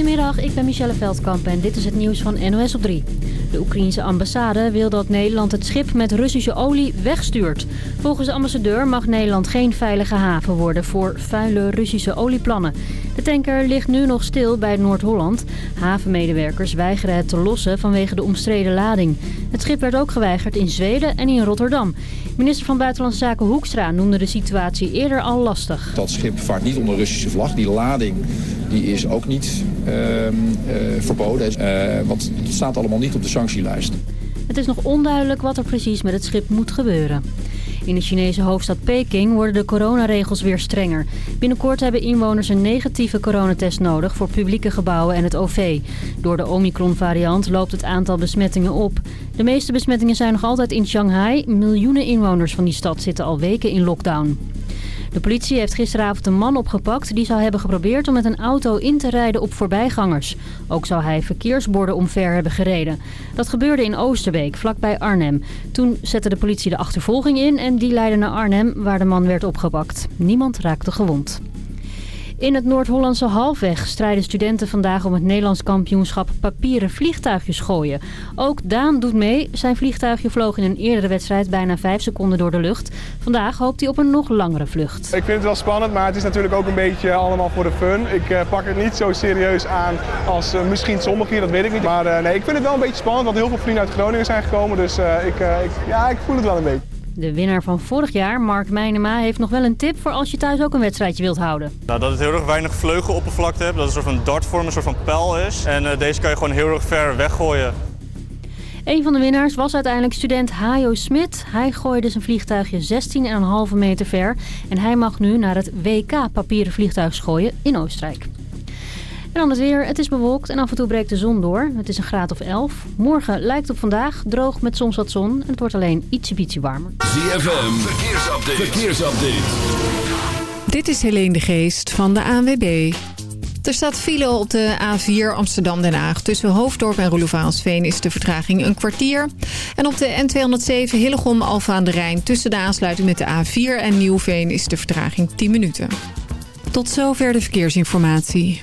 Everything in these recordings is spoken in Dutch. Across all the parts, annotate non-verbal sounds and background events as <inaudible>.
Goedemiddag, ik ben Michelle Veldkamp en dit is het nieuws van NOS op 3. De Oekraïense ambassade wil dat Nederland het schip met Russische olie wegstuurt. Volgens de ambassadeur mag Nederland geen veilige haven worden voor vuile Russische olieplannen. De tanker ligt nu nog stil bij Noord-Holland. Havenmedewerkers weigeren het te lossen vanwege de omstreden lading. Het schip werd ook geweigerd in Zweden en in Rotterdam. Minister van Buitenlandse Zaken Hoekstra noemde de situatie eerder al lastig. Dat schip vaart niet onder Russische vlag. Die lading die is ook niet uh, uh, verboden. Uh, want het staat allemaal niet op de sanctielijst. Het is nog onduidelijk wat er precies met het schip moet gebeuren. In de Chinese hoofdstad Peking worden de coronaregels weer strenger. Binnenkort hebben inwoners een negatieve coronatest nodig voor publieke gebouwen en het OV. Door de Omicron-variant loopt het aantal besmettingen op. De meeste besmettingen zijn nog altijd in Shanghai. Miljoenen inwoners van die stad zitten al weken in lockdown. De politie heeft gisteravond een man opgepakt die zou hebben geprobeerd om met een auto in te rijden op voorbijgangers. Ook zou hij verkeersborden omver hebben gereden. Dat gebeurde in Oosterbeek, vlakbij Arnhem. Toen zette de politie de achtervolging in en die leidde naar Arnhem waar de man werd opgepakt. Niemand raakte gewond. In het Noord-Hollandse Halfweg strijden studenten vandaag om het Nederlands kampioenschap papieren vliegtuigjes gooien. Ook Daan doet mee. Zijn vliegtuigje vloog in een eerdere wedstrijd bijna 5 seconden door de lucht. Vandaag hoopt hij op een nog langere vlucht. Ik vind het wel spannend, maar het is natuurlijk ook een beetje allemaal voor de fun. Ik uh, pak het niet zo serieus aan als uh, misschien sommigen dat weet ik niet. Maar uh, nee, ik vind het wel een beetje spannend, want heel veel vrienden uit Groningen zijn gekomen. Dus ik, ik, ja, ik voel het wel een beetje. De winnaar van vorig jaar, Mark Meinema, heeft nog wel een tip voor als je thuis ook een wedstrijdje wilt houden. Nou, dat het heel erg weinig vleugeloppervlakte heeft, dat het een soort van dartvorm, een soort van pijl is. En uh, deze kan je gewoon heel erg ver weggooien. Een van de winnaars was uiteindelijk student Hajo Smit. Hij gooide zijn vliegtuigje 16,5 meter ver. En hij mag nu naar het WK papieren vliegtuig gooien in Oostenrijk. En dan het weer. Het is bewolkt en af en toe breekt de zon door. Het is een graad of 11. Morgen lijkt op vandaag droog met soms wat zon. En het wordt alleen ietsje ietsje warmer. ZFM, verkeersupdate. verkeersupdate. Dit is Helene de Geest van de ANWB. Er staat file op de A4 Amsterdam-Den Haag. Tussen Hoofddorp en Roelofaansveen is de vertraging een kwartier. En op de N207 Hillegom-Alfa aan de Rijn... tussen de aansluiting met de A4 en Nieuwveen is de vertraging 10 minuten. Tot zover de verkeersinformatie.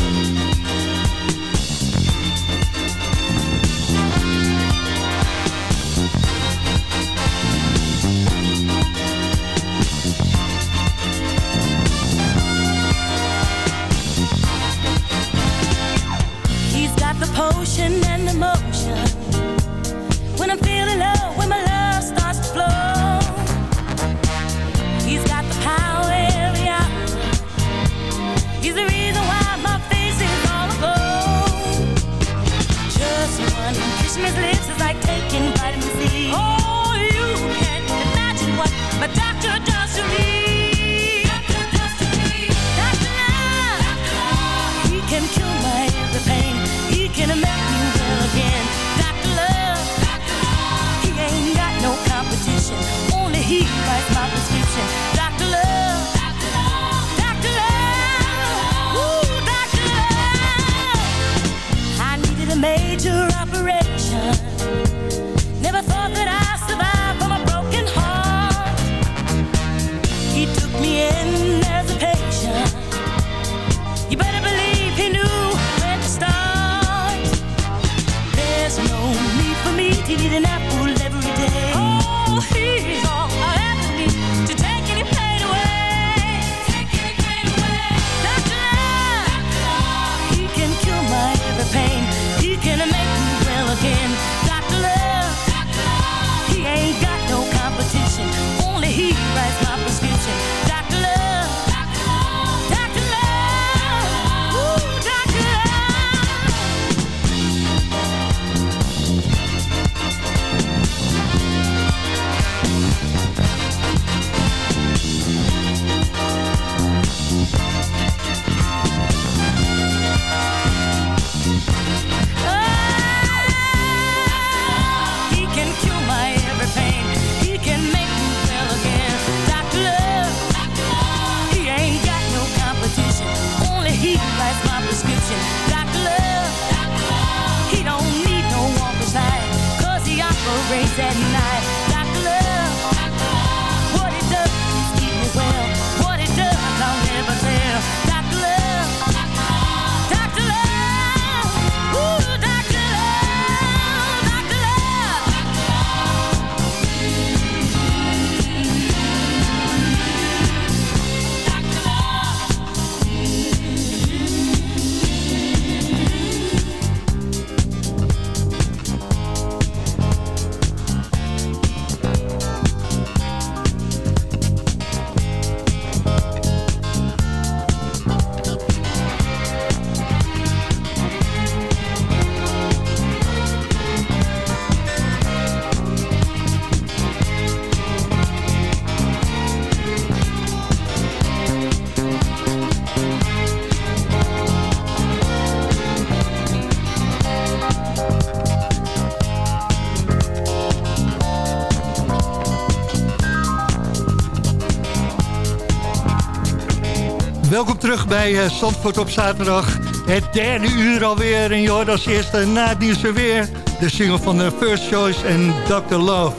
Terug bij eh, Zandvoort op zaterdag. Het derde uur alweer. En je hoort als eerste na het nieuws weer. De single van de First Choice en Dr. Love.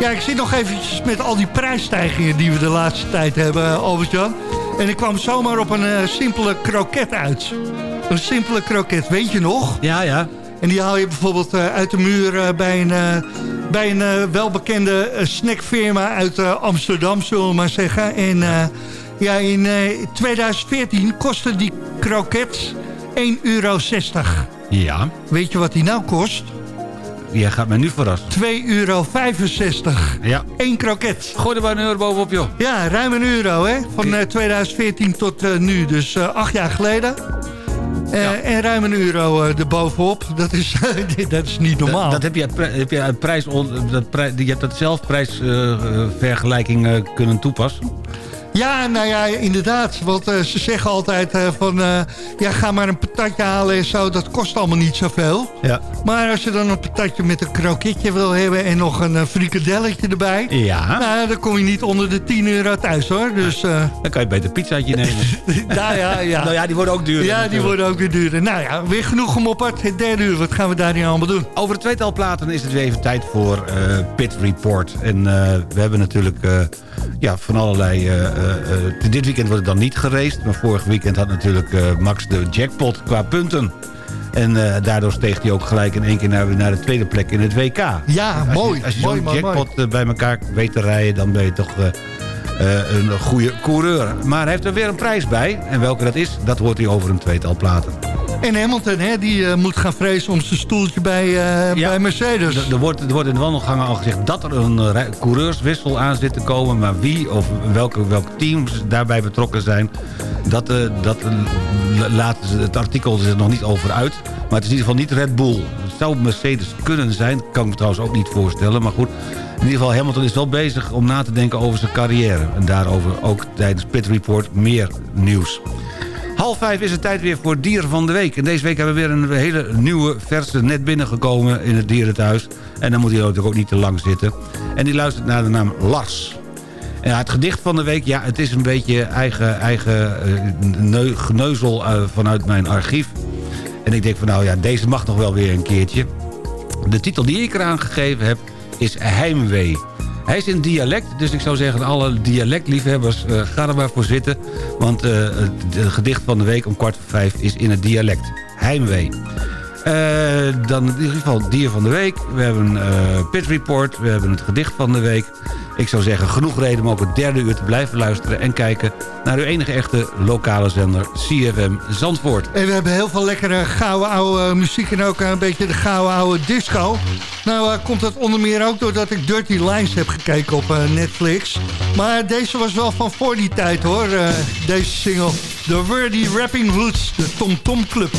Ja, ik zit nog eventjes met al die prijsstijgingen die we de laatste tijd hebben, eh, Albert-Jan. En ik kwam zomaar op een eh, simpele kroket uit. Een simpele kroket, weet je nog? Ja, ja. En die haal je bijvoorbeeld eh, uit de muur eh, bij een, eh, bij een eh, welbekende eh, snackfirma uit eh, Amsterdam, zullen we maar zeggen. En eh, ja, in eh, 2014 kostte die kroket 1,60 euro. Ja, Weet je wat die nou kost? jij gaat mij nu verrassen. 2,65 euro. Ja. Eén kroket. Gooi er maar een euro bovenop, joh. Ja, ruim een euro, hè? Van eh, 2014 tot eh, nu, dus eh, acht jaar geleden. Eh, Ja. En ruim een euro eh, erbovenop. Dat is, <laughs> dat is niet normaal. Dat, dat heb je heb je uit prijs, on- dat prij- je hebt dat zelf prijsvergelijking eh, kunnen toepassen. Ja, nou ja, inderdaad. Want eh, ze zeggen altijd eh, van... eh, ja, ga maar een patatje halen en zo. Dat kost allemaal niet zoveel. Ja. Maar als je dan een patatje met een kroketje wil hebben... en nog een frikadelletje erbij... Ja, Nou, dan kom je niet onder de 10 euro thuis, hoor. Dus, <laughs> dan kan je beter een pizzaatje nemen. <laughs> nou ja, ja. Nou ja, die worden ook duurder. Ja, die natuurlijk. worden ook weer duurder. Nou ja, weer genoeg gemopperd. Het derde uur, wat gaan we daar nu allemaal doen? Over het tweetal platen is het weer even tijd voor Pit Report. En we hebben natuurlijk ja, van allerlei... eh, eh, dit weekend wordt het dan niet geraced. Maar vorig weekend had natuurlijk eh, Max de jackpot qua punten. En daardoor steeg hij ook gelijk in één keer naar, naar de tweede plek in het WK. Ja, Als je- mooi. Als je zo'n jackpot mooi. bij elkaar weet te rijden... dan ben je toch een goede coureur. Maar hij heeft er weer een prijs bij. En welke dat is, dat hoort hij over een tweetal platen. En Hamilton, hè, die eh, moet gaan vrezen om zijn stoeltje bij, eh, Ja. bij Mercedes. Er, wordt, er wordt in de wandelgangen al gezegd dat er een eh, coureurswissel aan zit te komen. Maar wie of welke, welke teams daarbij betrokken zijn... dat, dat laten ze, het artikel er nog niet over uit. Maar het is in ieder geval niet Red Bull. Het zou Mercedes kunnen zijn. Kan ik me trouwens ook niet voorstellen. Maar goed, in ieder geval Hamilton is wel bezig om na te denken over zijn carrière. En daarover ook tijdens Pit Report meer nieuws. Half vijf is het tijd weer voor Dieren van de Week. En deze week hebben we weer een hele nieuwe, verse, net binnengekomen in het dierenthuis. En dan moet hij natuurlijk ook niet te lang zitten. En die luistert naar de naam Lars. Het gedicht van de week, ja, het is een beetje eigen, eigen eh, neu- geneuzel eh, vanuit mijn archief. En ik denk van nou ja, deze mag nog wel weer een keertje. De titel die ik eraan gegeven heb is Heimwee. Hij is in dialect, dus ik zou zeggen alle dialectliefhebbers, eh ga er maar voor zitten. Want eh, het, het gedicht van de week om kwart voor vijf is in het dialect. Heimwee. Eh, dan in ieder geval dier van de week. We hebben eh, pit report. We hebben het gedicht van de week. Ik zou zeggen, genoeg reden om ook het derde uur te blijven luisteren... en kijken naar uw enige echte lokale zender CFM Zandvoort. En we hebben heel veel lekkere gouden oude muziek en ook een beetje de gouden oude disco. Nou eh, komt dat onder meer ook doordat ik Dirty Lines heb gekeken op Netflix. Maar deze was wel van voor die tijd hoor, deze single. The Wordy Rapping Roots, de Tom Tom Club.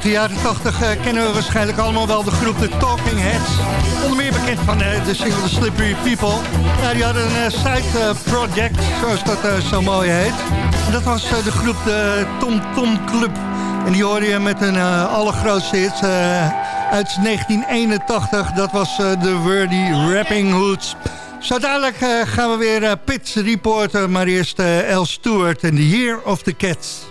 uit de jaren 80 eh, kennen we waarschijnlijk allemaal wel de groep de Talking Heads. Onder meer bekend van eh, de single Slippery People. Ja, die hadden een eh, side project, zoals dat zo mooi heet. Dat was de groep de Tom Tom Club. En die hoorde je met een allergrootste hit uit 1981. Dat was de Wordy Rapping Hoods. Zo dadelijk gaan we weer Pits reporter, maar eerst El Stewart en The Year of the Cats.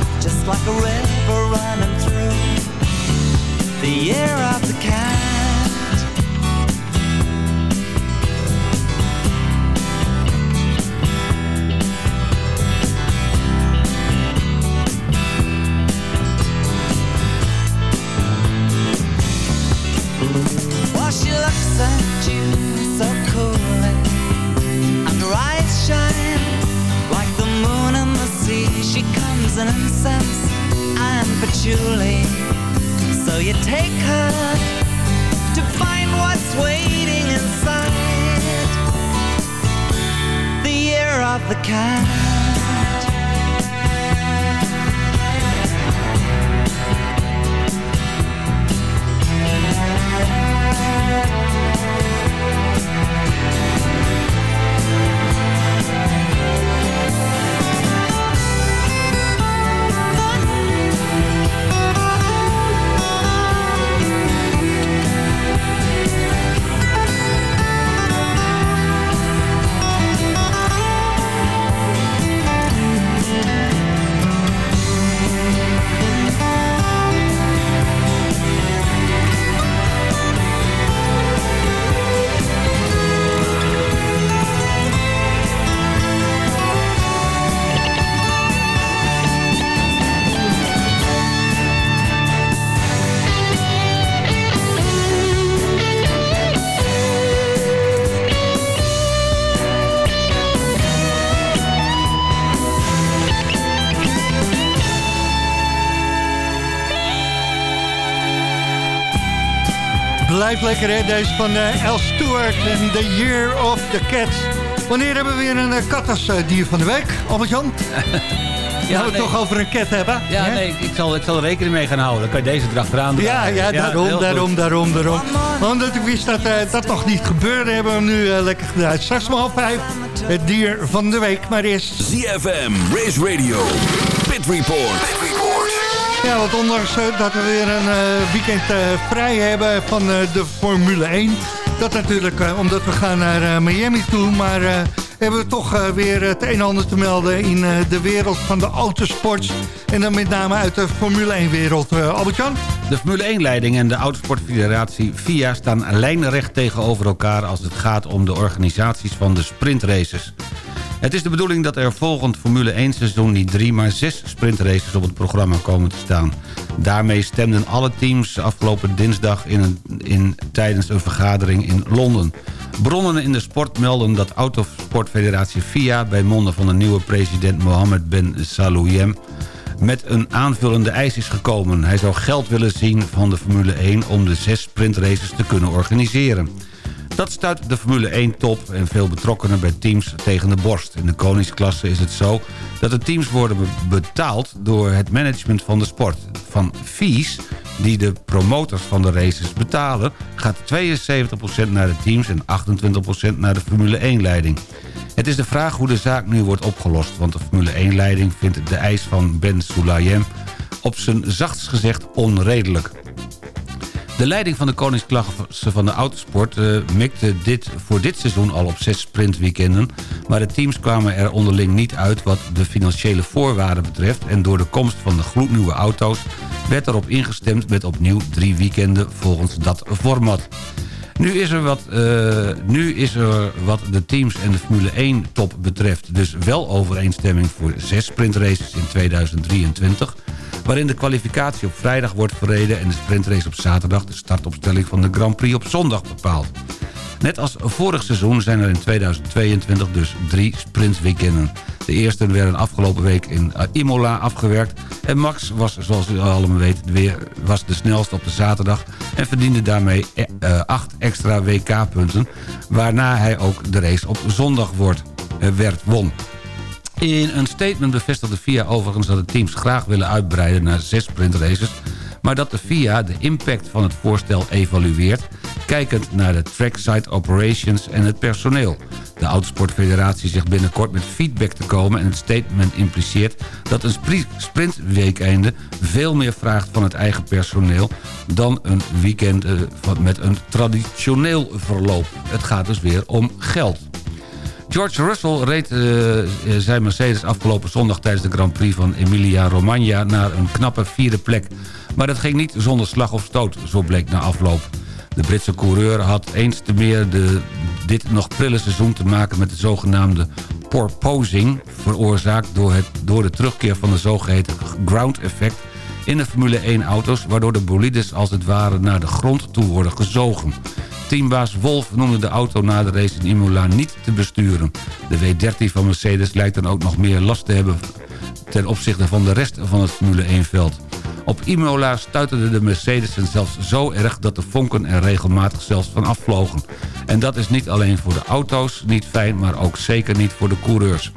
just like a river running through the year of the cat. Blijft lekker hè, deze van eh El Stewart en The Year of the Cat. Wanneer hebben we weer een uh, kat als eh, dier van de week, Albert-Jan? <laughs> Ja, we het nee. toch over een cat hebben. Ja, hè? nee, ik zal, ik zal er rekening mee gaan houden. Dan kan je deze erachteraan doen. Ja, ja, daarom, daarom, daarom, daarom. Omdat ik wist dat eh, dat nog niet gebeurde, hebben we hem nu eh, lekker gedaan. Straks om half vijf, het dier van de week. Maar eerst... ZFM, Race Radio, Pit Report. Ja, want ondanks eh, dat we weer een eh, weekend eh, vrij hebben van de Formule 1. Dat natuurlijk omdat we gaan naar Miami toe. Maar hebben we toch weer het een en ander te melden in de wereld van de autosport. En dan met name uit de Formule 1 wereld. Eh, Albert-Jan? De Formule 1-leiding en de Autosportfederatie FIA staan lijnrecht tegenover elkaar... als het gaat om de organisaties van de sprintraces. Het is de bedoeling dat er volgend Formule 1-seizoen niet drie... maar zes sprintraces op het programma komen te staan. Daarmee stemden alle teams afgelopen dinsdag in een, in, tijdens een vergadering in Londen. Bronnen in de sport melden dat Autosportfederatie FIA... bij monden van de nieuwe president Mohammed Ben Salouyem met een aanvullende eis is gekomen. Hij zou geld willen zien van de Formule 1 om de zes sprintraces te kunnen organiseren. Dat stuit de Formule 1-top en veel betrokkenen bij teams tegen de borst. In de koningsklasse is het zo dat de teams worden be- betaald door het management van de sport. Van fees die de promotors van de races betalen... gaat 72% naar de teams en 28% naar de Formule 1-leiding. Het is de vraag hoe de zaak nu wordt opgelost... want de Formule 1-leiding vindt de eis van Ben Sulayem op zijn zachtst gezegd onredelijk. De leiding van de Koningsklasse van de Autosport eh, mikte dit voor dit seizoen al op zes sprintweekenden. Maar de teams kwamen er onderling niet uit wat de financiële voorwaarden betreft. En door de komst van de gloednieuwe auto's werd erop ingestemd met opnieuw drie weekenden volgens dat format. Nu is, er wat, eh, nu is er wat de teams en de Formule 1 top betreft... dus wel overeenstemming voor zes sprintraces in 2023... waarin de kwalificatie op vrijdag wordt verreden... en de sprintrace op zaterdag de startopstelling van de Grand Prix op zondag bepaalt. Net als vorig seizoen zijn er in 2022 dus drie sprintweekenden. De eerste werden afgelopen week in eh, Imola afgewerkt. En Max was, zoals u allemaal weet, weer, was de snelste op de zaterdag... en verdiende daarmee eh, acht extra WK-punten... waarna hij ook de race op zondag wordt, eh, werd, won. In een statement bevestigde FIA overigens dat de teams graag willen uitbreiden naar zes sprintraces... maar dat de FIA de impact van het voorstel evalueert... kijkend naar de trackside operations en het personeel. De Autosportfederatie zegt binnenkort met feedback te komen... en het statement impliceert dat een sprintweekende veel meer vraagt van het eigen personeel... dan een weekend eh, met een traditioneel verloop. Het gaat dus weer om geld. George Russell reed uh, zijn Mercedes afgelopen zondag... tijdens de Grand Prix van Emilia-Romagna naar een knappe vierde plek. Maar dat ging niet zonder slag of stoot, zo bleek na afloop. De Britse coureur had eens te meer de, dit nog prille seizoen te maken... met de zogenaamde porposing, veroorzaakt door, het, door de terugkeer van de zogeheten ground effect in de Formule 1-auto's... waardoor de bolides als het ware naar de grond toe worden gezogen. Teambaas Wolf noemde de auto na de race in Imola niet te besturen. De W13 van Mercedes lijkt dan ook nog meer last te hebben... ten opzichte van de rest van het Formule 1-veld. Op Imola stuiterde de Mercedes zelfs zo erg dat de vonken er regelmatig zelfs van afvlogen. En dat is niet alleen voor de auto's niet fijn, maar ook zeker niet voor de coureurs.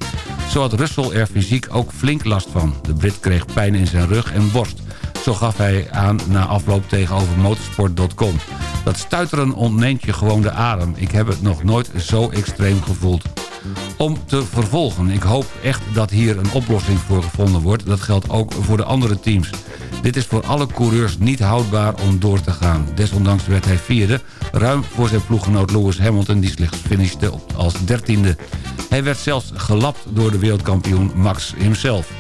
Zo had Russell er fysiek ook flink last van. De Brit kreeg pijn in zijn rug en borst. Zo gaf hij aan na afloop tegenover motorsport.com. Dat stuiteren ontneemt je gewoon de adem. Ik heb het nog nooit zo extreem gevoeld. Om te vervolgen. Ik hoop echt dat hier een oplossing voor gevonden wordt. Dat geldt ook voor de andere teams. Dit is voor alle coureurs niet houdbaar om door te gaan. Desondanks werd hij vierde, ruim voor zijn ploeggenoot Lewis Hamilton... die slechts finishte als dertiende. Hij werd zelfs gelapt door de wereldkampioen Max himself.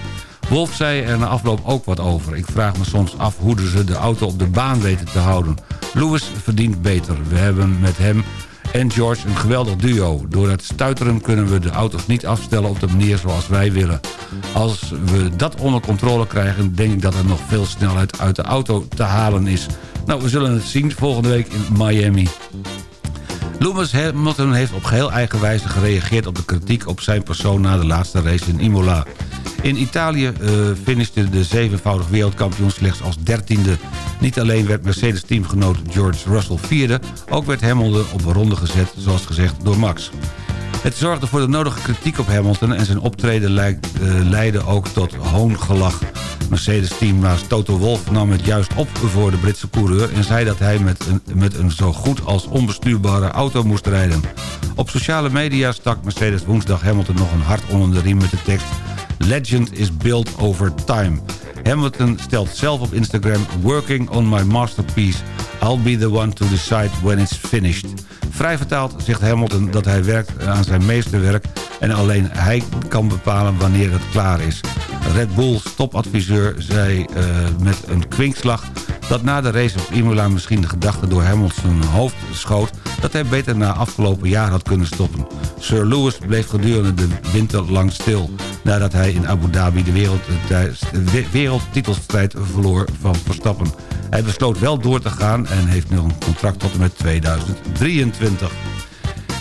Wolf zei er na afloop ook wat over. Ik vraag me soms af hoe ze de auto op de baan weten te houden. Lewis verdient beter. We hebben met hem en George een geweldig duo. Door het stuiteren kunnen we de auto's niet afstellen op de manier zoals wij willen. Als we dat onder controle krijgen, denk ik dat er nog veel snelheid uit de auto te halen is. Nou, we zullen het zien volgende week in Miami. Lewis Hamilton heeft op geheel eigen wijze gereageerd op de kritiek op zijn persoon na de laatste race in Imola. In Italië uh, finishte de zevenvoudig wereldkampioen slechts als dertiende. Niet alleen werd Mercedes-teamgenoot George Russell vierde... ook werd Hamilton op een ronde gezet, zoals gezegd, door Max. Het zorgde voor de nodige kritiek op Hamilton... en zijn optreden eh, leidde ook tot hoongelach. Mercedes-teambaas Toto Wolff nam het juist op voor de Britse coureur... en zei dat hij met een, met een zo goed als onbestuurbare auto moest rijden. Op sociale media stak Mercedes woensdag Hamilton nog een hart onder de riem met de tekst... Legend is built over time. Hamilton stelt zelf op Instagram... Working on my masterpiece. I'll be the one to decide when it's finished. Vrij vertaald zegt Hamilton dat hij werkt aan zijn meesterwerk... en alleen hij kan bepalen wanneer het klaar is. Red Bull topadviseur zei uh, met een kwinkslag... dat na de race op Imola misschien de gedachte door Hamilton hoofd schoot... dat hij beter na afgelopen jaar had kunnen stoppen. Sir Lewis bleef gedurende de winter lang stil... nadat hij in Abu Dhabi de, wereld, de verloor van Verstappen. Hij besloot wel door te gaan en heeft nu een contract tot en met 2023.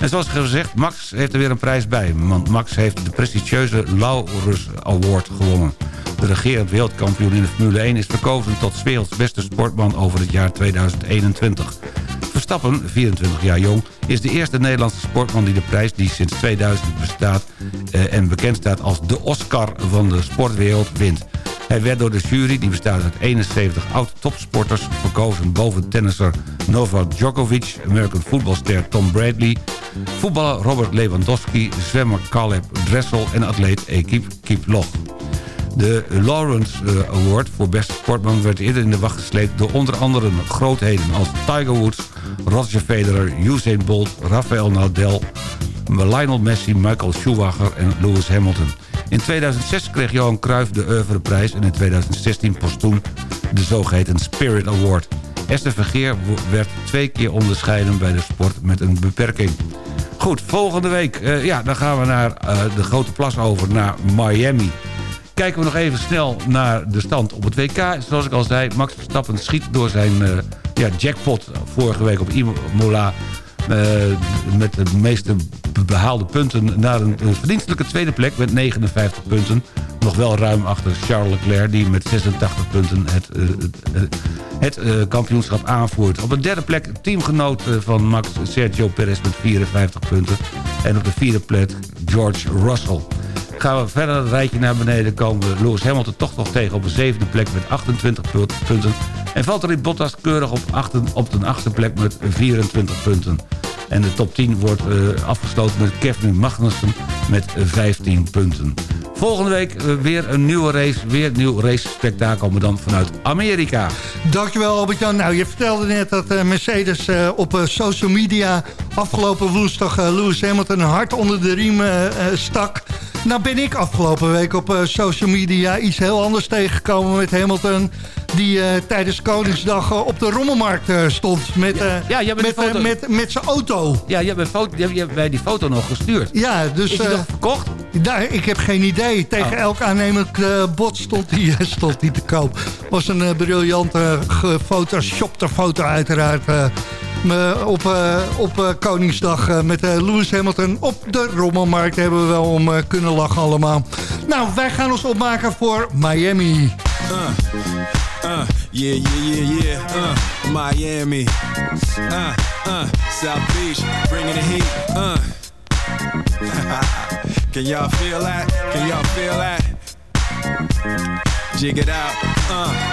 En zoals gezegd, Max heeft er weer een prijs bij. Want Max heeft de prestigieuze Laurus Award gewonnen. De regerend wereldkampioen in de Formule 1 is verkozen tot werelds beste sportman over het jaar 2021. Verstappen, 24 jaar jong, is de eerste Nederlandse sportman die de prijs die sinds 2000 bestaat eh, en bekend staat als de Oscar van de sportwereld wint. Hij werd door de jury, die bestaat uit 71 oud-topsporters... verkozen boven tennisser Novak Djokovic... American voetbalster Tom Bradley... voetballer Robert Lewandowski... zwemmer Caleb Dressel en atleet Ekip Kiplog. De Lawrence eh, Award voor beste sportman werd eerder in de wacht gesleept... door onder andere grootheden als Tiger Woods, Roger Federer, Usain Bolt, Rafael Nadal... Lionel Messi, Michael Schumacher en Lewis Hamilton. In 2006 kreeg Johan Cruijff de Oeuvreprijs en in 2016 postoen de zogeheten Spirit Award. Esther Vergeer werd twee keer onderscheiden bij de sport met een beperking. Goed, volgende week, eh, ja, dan gaan we naar eh, de Grote Plas over, naar Miami. Kijken we nog even snel naar de stand op het WK. Zoals ik al zei, Max Verstappen schiet door zijn eh, ja, jackpot vorige week op Imola... eh, met de meeste be- behaalde punten naar een, verdienstelijke tweede plek met 59 punten. Nog wel ruim achter Charles Leclerc die met 86 punten het, eh, het, het eh, kampioenschap aanvoert. Op de derde plek teamgenoot van Max Sergio Perez met 54 punten. En op de vierde plek George Russell. Gaan we verder het rijtje naar beneden komen we Lewis Hamilton toch nog tegen op de zevende plek met 28 pu- punten. En Valtteri Bottas keurig op, op de achtste plek met 24 punten. En de top 10 wordt eh, afgesloten met Kevin Magnussen met 15 punten. Volgende week eh, weer een nieuwe race, weer een nieuw race spektakel, maar dan vanuit Amerika. Dankjewel Albert-Jan. Nou, je vertelde net dat eh, Mercedes op social media afgelopen woensdag Lewis Hamilton hart onder de riem stak. Nou ben ik afgelopen week op eh, social media iets heel anders tegengekomen met Hamilton. Die eh, tijdens Koningsdag eh, op de Rommelmarkt stond met, Ja, bent met, foto- met, met zijn auto. Ja, je hebt, een foto, je hebt- je hebt mij die foto nog gestuurd. Ja, dus... Is die nog verkocht? daar, ik heb geen idee. Tegen Oh. elk aannemelijk eh, bod stond die, <laughs> stond die te koop. was een briljante gefotoshopte foto uiteraard. Me- op eh, op eh, Koningsdag eh, met eh, Lewis Hamilton op de Rommelmarkt hebben we wel om kunnen lachen allemaal. Nou, wij gaan ons opmaken voor Miami. Uh, yeah, yeah, yeah, yeah. Uh, Miami. Uh, uh, South Beach, bringing the heat. Uh. <laughs> Can y'all feel that? Can y'all feel that? Jig it out. Uh.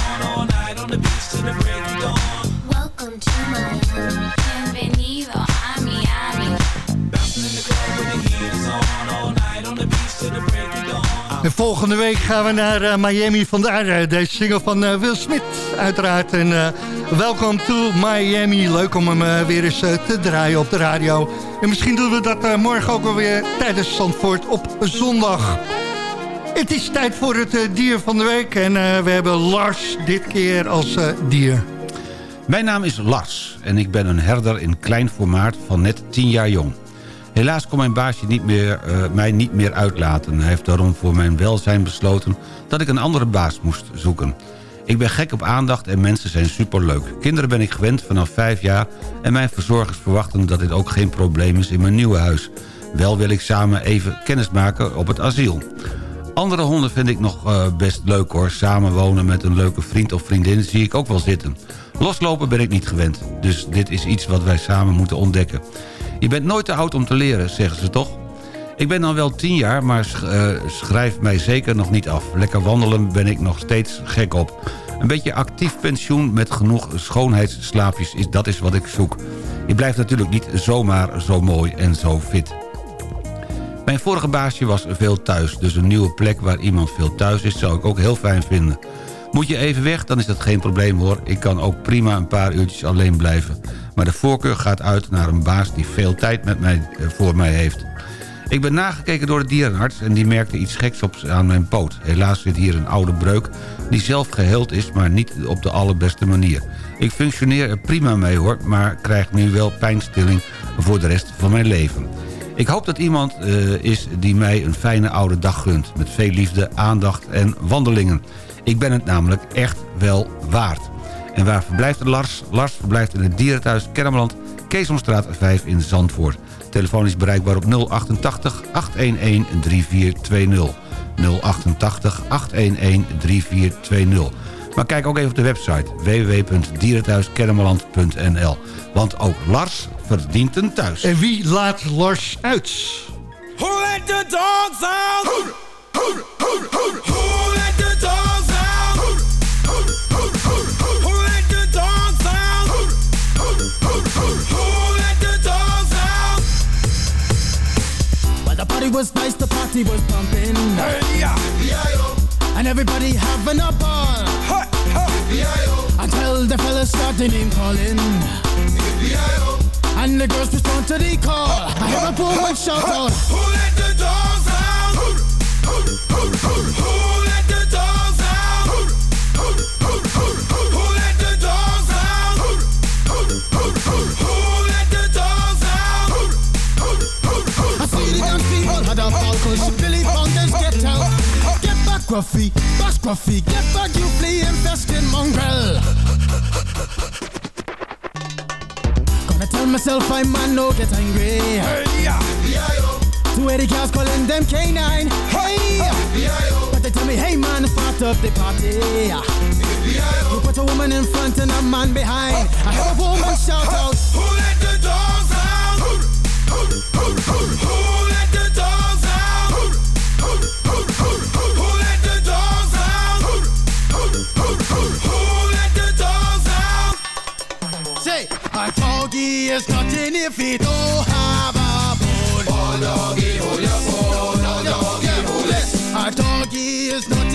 En volgende week gaan we naar eh, Miami. Vandaar eh, deze single van eh, Will Smith uiteraard. En Welkom to Miami. Leuk om hem weer eens te draaien op de radio. En misschien doen we dat morgen ook alweer tijdens Zandvoort op zondag. Het is tijd voor het dier van de week. En we hebben Lars dit keer als dier. Mijn naam is Lars en ik ben een herder in klein formaat van net 10 jaar jong. Helaas kon mijn baasje niet meer, mij niet meer uitlaten. Hij heeft daarom voor mijn welzijn besloten dat ik een andere baas moest zoeken. Ik ben gek op aandacht en mensen zijn superleuk. Kinderen ben ik gewend vanaf vijf jaar... en mijn verzorgers verwachten dat dit ook geen probleem is in mijn nieuwe huis. Wel wil ik samen even kennis maken op het asiel. Andere honden vind ik nog uh, best leuk hoor. Samen wonen met een leuke vriend of vriendin zie ik ook wel zitten. Loslopen ben ik niet gewend. Dus dit is iets wat wij samen moeten ontdekken. Je bent nooit te oud om te leren, zeggen ze toch? Ik ben dan wel tien jaar, maar uh, schrijf mij zeker nog niet af. Lekker wandelen ben ik nog steeds gek op. Een beetje actief pensioen met genoeg schoonheidsslaapjes, is, dat is wat ik zoek. Je blijft natuurlijk niet zomaar zo mooi en zo fit. Mijn vorige baasje was veel thuis, dus een nieuwe plek waar iemand veel thuis is... zou ik ook heel fijn vinden. Moet je even weg, dan is dat geen probleem hoor. Ik kan ook prima een paar uurtjes alleen blijven. Maar de voorkeur gaat uit naar een baas die veel tijd met mij, eh, voor mij heeft. Ik ben nagekeken door de dierenarts en die merkte iets geks op aan mijn poot. Helaas zit hier een oude breuk die zelf geheeld is, maar niet op de allerbeste manier. Ik functioneer er prima mee hoor, maar krijg nu wel pijnstilling voor de rest van mijn leven. Ik hoop dat iemand uh, is die mij een fijne oude dag gunt. Met veel liefde, aandacht en wandelingen. Ik ben het namelijk echt wel waard. En waar verblijft Lars? Lars verblijft in het dierenthuis Kermeland, Keesomstraat 5 in Zandvoort. Telefoon is bereikbaar op 088 811 3420. 088 811 3420. Maar kijk ook even op de website www.dierenthuiskennemerland.nl. Want ook Lars verdient een thuis. En wie laat Lars uit? Who let the dogs out? Who, who, who, who, who let the dogs out? Party was nice, the party was pumping. And everybody having a ball. Until the fellas started name calling. And the girls respond to the call. I hear a woman shout out. Who let the dogs out? Who, who, who, who, who Gruffy, bash Gruffy, get back, you flea infested mongrel. Gonna tell myself I man no get angry. Hey, yeah. Two eighty cars calling them K9. Hey, but they tell me, hey man, start up the party. You put a woman in front and a man behind. I heard a woman shout out. Who let the dogs out? Who, who, who, who, who doggy is nothing if he don't have a bone. Oh, doggy, hold your bone. Oh, doggy, hold it. A doggy is nothing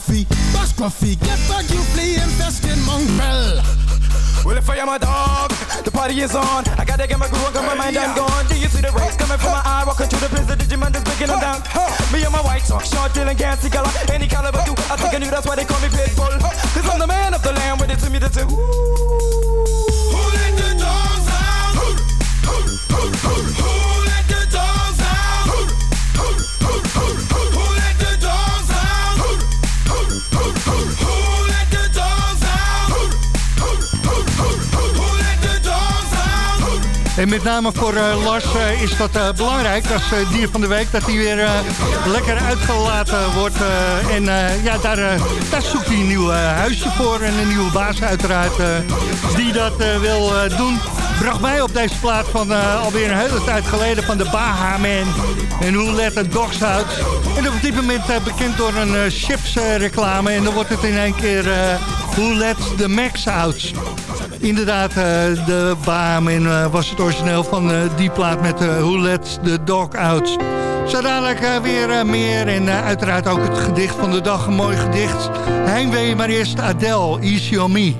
Gruffy, bash Gruffy, get back, you flea infested mongrel. Well, if I am a dog, the party is on. I gotta get my groove on, got my mind, I'm gone. Do you see the rays coming from my eye? Walking through the prince, the Digimon is breaking them down. Me and my white talk, short, dealing, gassy color. Any caliber, do I think I knew that's why they call me Pitbull. Cause I'm met name voor uh, Lars uh, is dat uh, belangrijk als dier van de week... dat hij weer lekker uitgelaten wordt. en ja, daar, zoekt hij een nieuw huisje voor en een nieuwe baas uiteraard... die dat wil doen. Bracht mij op deze plaat van alweer een hele tijd geleden van de Baha Man. En hoe let the dogs out. En op dit moment bekend door een chips reclame. En dan wordt het in één keer Who Let The Max Out. Inderdaad, uh, de Bahamin uh, was het origineel van uh, die plaat met Who Let The Dog Out. Zo dadelijk weer meer en uiteraard ook het gedicht van de dag. Een mooi gedicht. Heimwee, maar eerst Adele, Easy On Me.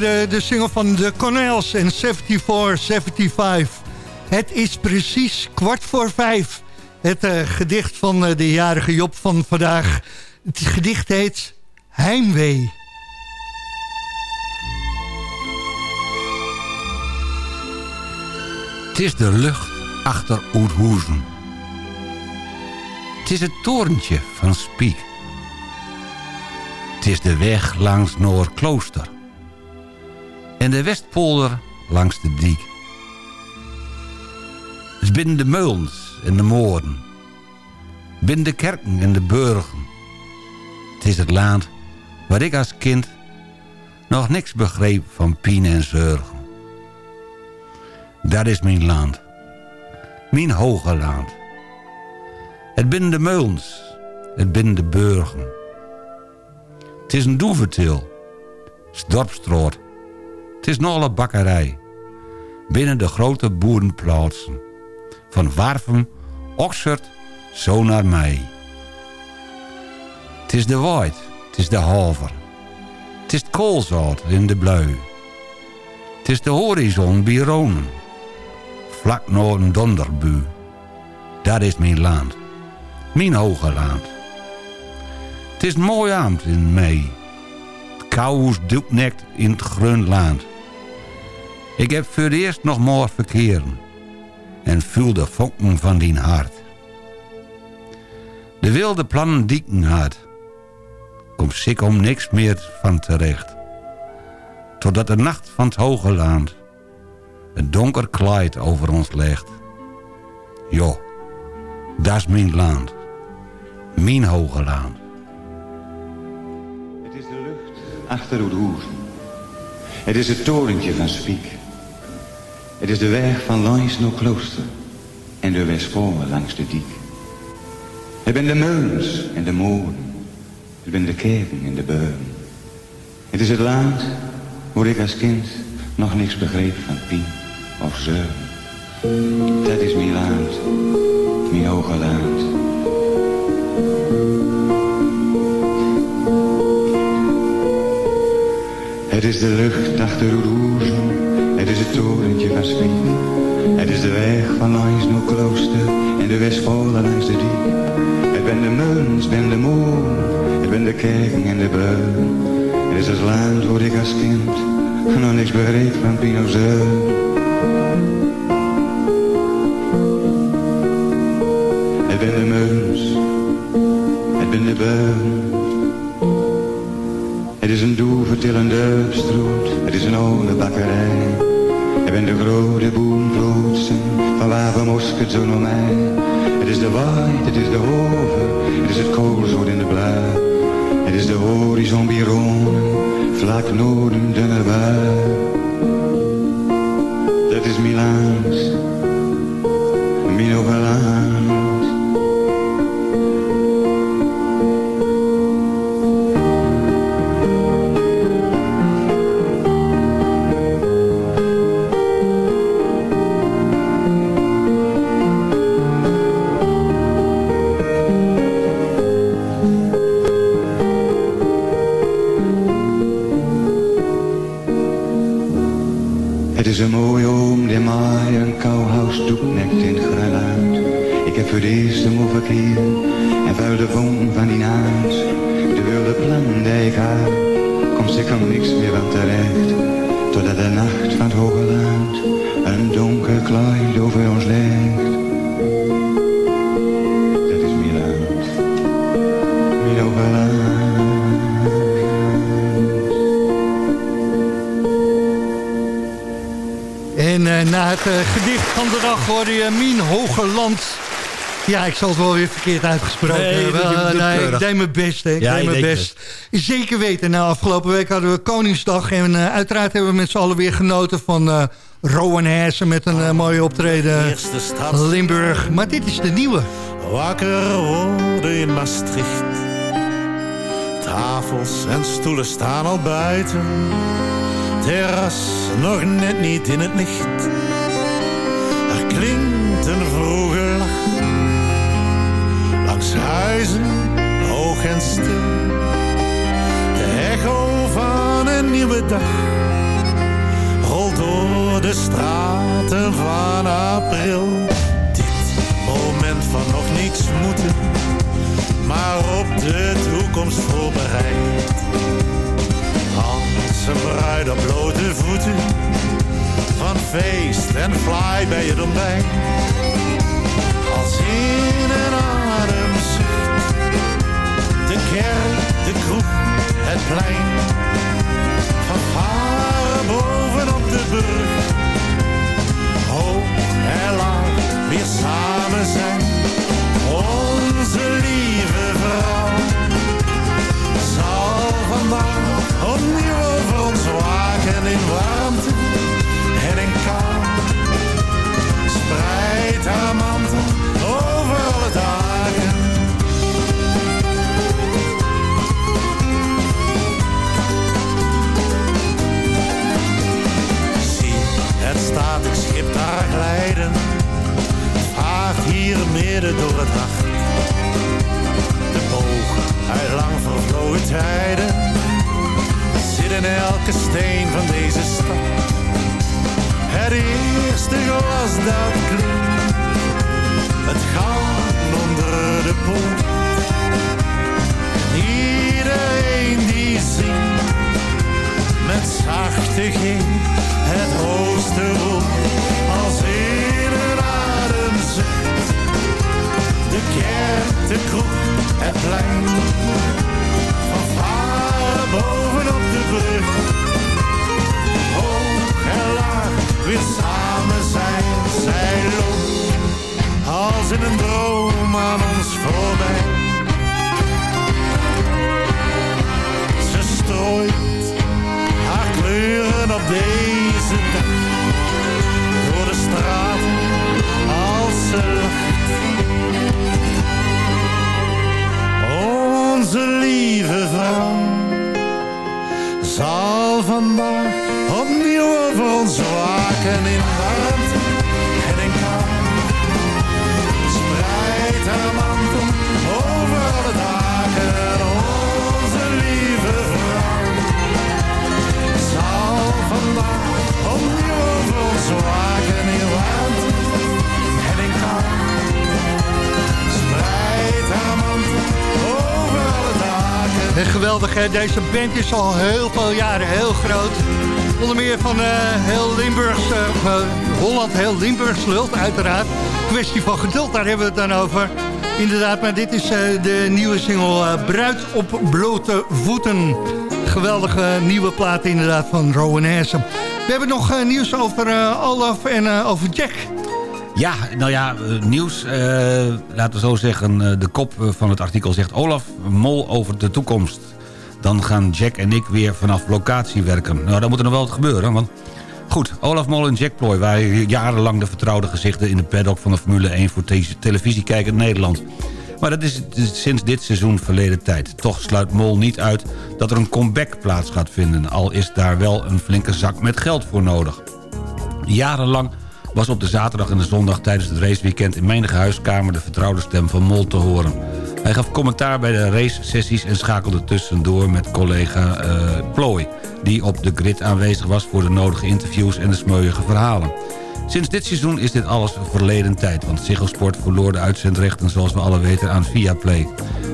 Hoorde de single van de Cornels en 74-75. Het is precies kwart voor vijf. Het uh, gedicht van uh, de jarige Job van vandaag. Het gedicht heet Heimwee. Het is de lucht achter Oerhoezen. Het is het torentje van Spiek. Het is de weg langs Noordklooster. En de Westpolder langs de diek. Het is binnen de meulens en de moorden. Binnen de kerken en de burgen. Het is het land waar ik als kind nog niks begreep van pien en zorgen. Dat is mijn land. Mijn hoge land. Het binnen de meulens. Het binnen de burgen. Het is een doevertil. Dorpstroot. Het is nog een bakkerij. Binnen de grote boerenplaatsen. Van Warfum, Oxford, zo naar mij. Het is de waait. Het is de haver. Het is het koolzout in de blui. Het is de horizon bij Ronen. Vlak naar een donderbu. Dat is mijn land. Mijn hoge land. Het is mooi avond in mei. Het doeknekt in het Grunland. Ik heb voor het eerst nog maar verkeren. En voel de vonken van die hart. De wilde plannen dieken hard. Komt sik om niks meer van terecht. Totdat de nacht van het hoge land... een donker kleid over ons legt. Jo, dat is mijn land. Mijn hoge land. Het is de lucht achter Oedhoeven. Het is het torentje van Spiek. Het is de weg van langs naar klooster. En de Westvoormen langs de diek. Het ben de meulens en de molen. Het ben de kerken en de beuren. Het is het land waar ik als kind nog niks begreep van pien of zeuren. Dat is mijn land, mijn hoge land. Het is de lucht achter Oeroezen, het is het torentje van Spiek. Het is de weg van langs naar klooster en de Westvolen langs de diek. Het ben de meulens, ben de molen, het ben de kerken en de breuken. Het is het land waar ik als kind nog niks begreep van Pino Zeun. Het ben de meulens, het ben de beuken. Het is een doevertillende stroot, het is een oude bakkerij. Ben de grote boomvlootsen, van waar we mosket zo naar mij. Het is de waait, het is de hoven, het is het koolzoot in de blauw. Het is de horizon bironen, vlak noorden dunne bui. Dat is land, mijn is een mooie oom die mij een kouhuis toeknekt in het gruiluid. Ik heb voor het eerst hem verkeer en vuil de vonk van die naad. De wilde plan die ik had, komt ik er niks meer van terecht. Totdat de nacht van het hoge land een donker kleid over ons legt. Het uh, gedicht van de dag hoorde je Mien Hogerland. Ja, ik zal het wel weer verkeerd uitgesproken Nee, hebben. Uh, nee, ik deed mijn best, hè. Ik Ja, deed mijn best. Zeker weten. Nou, afgelopen week hadden we Koningsdag. En uh, uiteraard hebben we met z'n allen weer genoten van uh, Rowan Hersen... met een uh, mooie optreden. Limburg. Maar dit is de nieuwe. Wakker worden in Maastricht. Tafels en stoelen staan al buiten. Terras nog net niet in het licht. Klinkt een vroege lach. Langs huizen, hoog en stil. De echo van een nieuwe dag. de straten van april. Dit moment van nog niets moeten, maar op de toekomst voorbereid. Als een bruid op blote voeten, van feest en fly bij het ontbijt. Als in een ademzucht, de kerk, de kroeg, het plein. Van varen bovenop de brug, hoog en laag weer samen zijn. Onze lieve vrouw zal vandaag opnieuw over ons waken in warmte en in kou. Spreid haar mantel over alle dagen. Zie het statig schip daar glijden, vaart hier midden door het nacht. De boog uit lang vervlogen tijden zit in elke steen van deze stad. Eerste glas dat klinkt, het gaat onder de poort. Iedereen die zingt, met zachte het hoogste roep, als in een ademzucht. De kerk, de kroeg, het plein, van varen bovenop de brug. Hoog en laag, weer samen zijn, zij loopt als in een droom aan ons voorbij. Ze strooit haar kleuren op deze dag door de straat als ze lacht. Onze lieve vrouw zal vandaag opnieuw over ons waken in En geweldig, hè? deze band is al heel veel jaren heel groot. Onder meer van eh, heel Limburgs, eh, Holland heel Limburgs lult, uiteraard. Kwestie van geduld, daar hebben we het dan over. Inderdaad, maar dit is eh, de nieuwe single Bruid op blote voeten. Geweldige nieuwe plaat inderdaad van Rowan Hansen. We hebben nog nieuws over Olaf en over Jack. Ja, nou ja, eh, nieuws. eh, laten we zo zeggen, eh, de kop van het artikel zegt... Olaf Mol over de toekomst. Dan gaan Jack en ik weer vanaf locatie werken. Nou, dan moet er nog wel wat gebeuren, want... Goed, Olaf Mol en Jack Ploy waren jarenlang de vertrouwde gezichten... in de paddock van de Formule 1 voor te televisiekijker Nederland. Maar dat is sinds dit seizoen verleden tijd. Toch sluit Mol niet uit dat er een comeback plaats gaat vinden... al is daar wel een flinke zak met geld voor nodig. Jarenlang was op de zaterdag en de zondag tijdens het raceweekend... in menige huiskamer de vertrouwde stem van Mol te horen. Hij gaf commentaar bij de race-sessies en schakelde tussendoor met collega eh Plooi... die op de grid aanwezig was voor de nodige interviews en de smeuïge verhalen. Sinds dit seizoen is dit alles verleden tijd... want Ziggo Sport verloor de uitzendrechten zoals we alle weten aan Viaplay.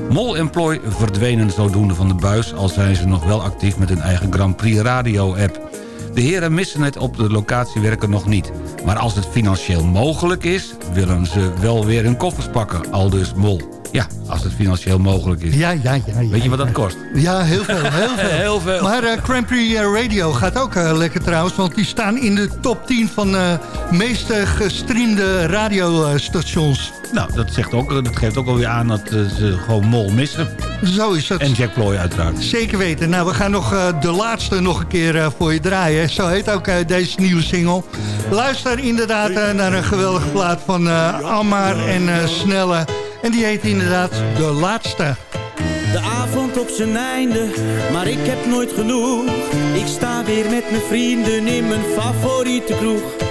Mol en Plooi verdwenen zodoende van de buis... al zijn ze nog wel actief met hun eigen Grand Prix radio-app. De heren missen het op de locatie werken nog niet. Maar als het financieel mogelijk is, willen ze wel weer hun koffers pakken. Aldus Mol. Ja, als het financieel mogelijk is. Ja, ja, ja. ja Weet je wat dat kost? Ja, heel veel. Heel veel. <laughs> Heel veel. Maar Grand Prix eh, Radio gaat ook eh, lekker trouwens. Want die staan in de top 10 van de meest gestreamde radiostations. Nou, dat, zegt ook, dat geeft ook alweer aan dat eh, ze gewoon Mol missen. Zo is het. En Jack Ploy uiteraard. Zeker weten. Nou, we gaan nog eh, de laatste nog een keer eh, voor je draaien. Zo heet ook deze nieuwe single. Luister inderdaad naar een geweldige plaat van eh Ammar en eh, Snelle. En die heet inderdaad De Laatste. De avond op zijn einde, maar ik heb nooit genoeg. Ik sta weer met mijn vrienden in mijn favoriete kroeg.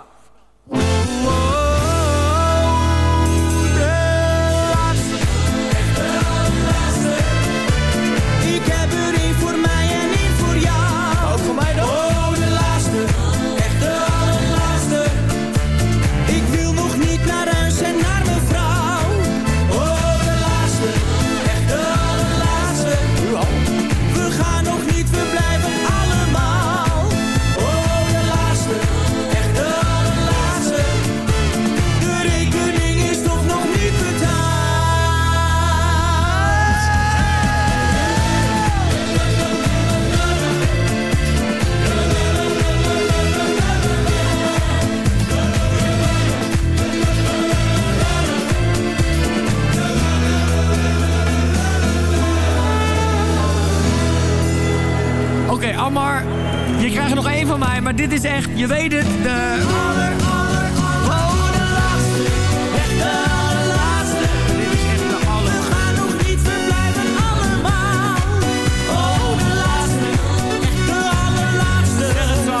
Je krijgt er nog één van mij, maar dit is echt, je weet het, de... Dit is echt de aller... We gaan nog niet, blijven allemaal. Oh, de laatste, de allerlaatste. Zeg het zo.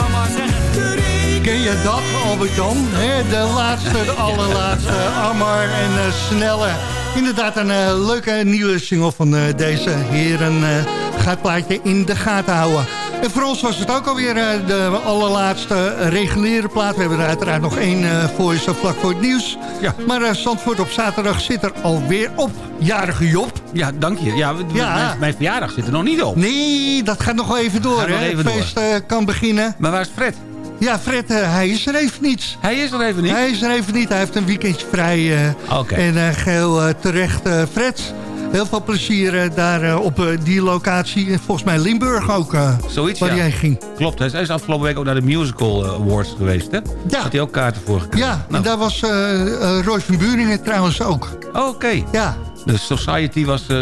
De rekening Ken je dat, Albert-Jan? Hè, De laatste, de allerlaatste, Ammar en eh, Snelle. Inderdaad, een eh, leuke nieuwe single van eh, deze heren. ga het plaatje in de gaten houden. En voor ons was het ook alweer eh, de allerlaatste reguliere plaat. We hebben er uiteraard nog één eh, voor je zo vlak voor het nieuws. Ja. Maar eh, Zandvoort op zaterdag zit er alweer op. Jarige Job. Ja, dank je. Ja. Mijn, mijn verjaardag zit er nog niet op. Nee, dat gaat nog wel even door. Hè? even het door. feest eh, kan beginnen. Maar waar is Fred? Ja, Fred, hij is er even niet. Hij is er even niet. Hij is er even niet. Hij heeft een weekendje vrij. eh, Oké. En eh, geheel eh, terecht. Fred, heel veel plezier eh, daar eh, op eh, die locatie. En volgens mij Limburg ook, Zoiets, waar ja. hij ging. Klopt, hij is- afgelopen week ook naar de Musical Awards geweest, hè? Ja. Had hij ook kaarten voor gekregen? Ja, en Nou, daar was Roy van Buringen trouwens ook. Oké. Ja, De Society was... eh,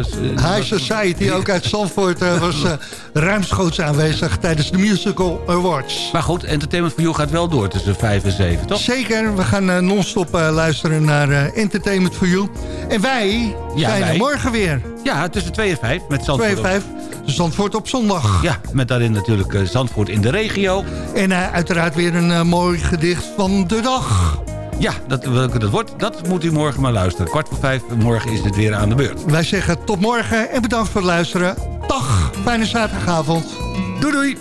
High Society, ook uit Zandvoort, eh, was eh, ruimschoots aanwezig tijdens de Musical Awards. Maar goed, Entertainment for You gaat wel door tussen 5 en 7, toch? Zeker, we gaan non-stop luisteren naar Entertainment for You. En wij Ja, zijn wij. er morgen weer. Ja, tussen 2 en 5 met Zandvoort. 2 5, Zandvoort op zondag. Ja, met daarin natuurlijk Zandvoort in de regio. En uiteraard weer een mooi gedicht van de dag. Ja, dat, welke dat wordt, dat moet u morgen maar luisteren. Kwart voor vijf, morgen is het weer aan de beurt. Wij zeggen tot morgen en bedankt voor het luisteren. Dag, fijne zaterdagavond. Doei doei!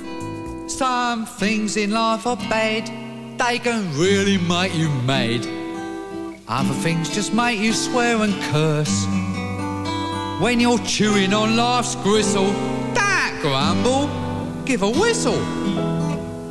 Some things in life are bad. They can really make you mad. Other things just make you swear and curse. When you're chewing on life's gristle, don't grumble, give a whistle.